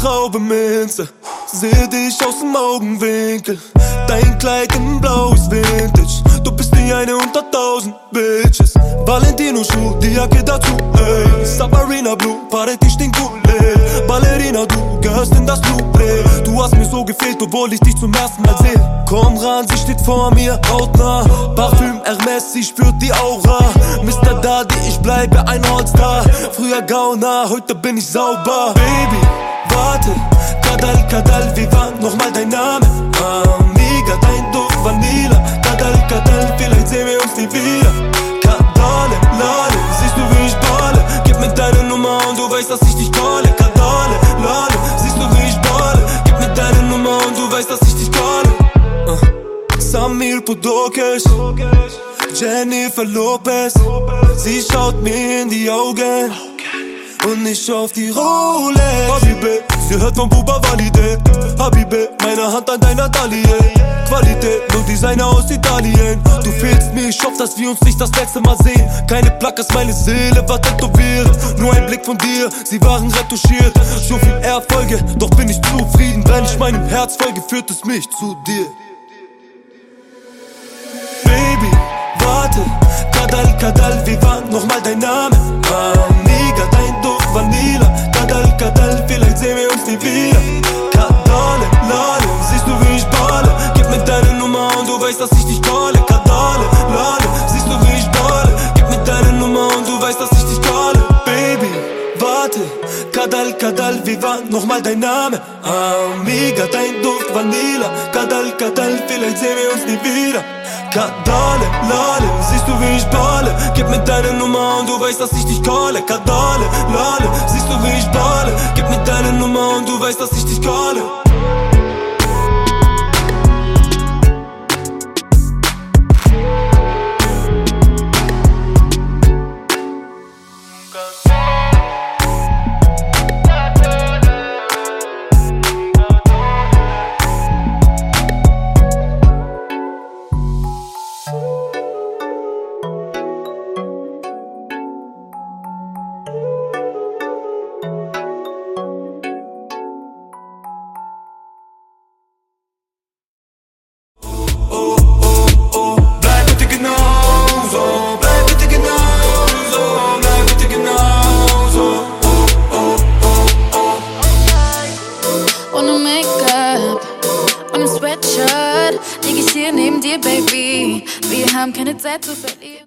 Traube Minze. Sehe dich aus dem Augenwinkel. Dein Kleid im Blau ist Vintage. Du bist die eine unter tausend Bitches. Valentino Schuh, die Jacke dazu, ey. Sabarina Blue, Party stinkt gut, ey. Ballerina, du gehörst in das Double. Du hast mir so gefehlt, obwohl ich dich zum ersten Mal sehe. Komm ran, sie steht vor mir, hautnah. Parfüm Hermes, sie spürt die Aura. Mr. Daddy, ich bleibe ein Allstar. Früher Gauner, heute bin ich sauber. Baby, wieder. Kadale, Lale, siehst du wie ich balle? Gib mir deine Nummer und du weißt, dass ich dich calle. Kadale, Lale, siehst du wie ich balle? Gib mir deine Nummer und du weißt, dass ich dich calle. Uh. Samir Podokes, Jennifer Lopez, sie schaut mir in die Augen und ich auf die Rolex. Habibe, sie hört von Buba Valide. Habibe, meine Hand an deiner Taille. Qualität, nur Designer aus Italien. Du fehlst mir, ich hoffe, dass wir uns nicht das letzte Mal sehen. Keine Plackers, meine Seele war tätowiert. Nur ein Blick von dir, sie waren retuschiert. So viel Erfolge, doch bin ich zufrieden. Wenn ich meinem Herz folge, führt es mich zu dir. Baby, warte, Kadal, Kadal, wie war nochmal dein Name? Amiga, weißt, dass ich dich calle. Kadale, Lale, siehst du wie ich balle? Gib mir deine Nummer und du weißt, dass ich dich calle. Baby, warte, Kadal, Kadal, wie war nochmal dein Name? Amiga, dein Duft Vanilla. Kadal, Kadal, vielleicht sehen wir uns nie wieder. Kadale, Lale, siehst du wie ich balle? Gib mir deine Nummer und du weißt, dass ich dich calle. Kadale, Lale, siehst du wie ich balle? Gib mir deine Nummer und du weißt, dass ich dich calle. Neben dir, Baby. Wir haben keine Zeit zu verlieren.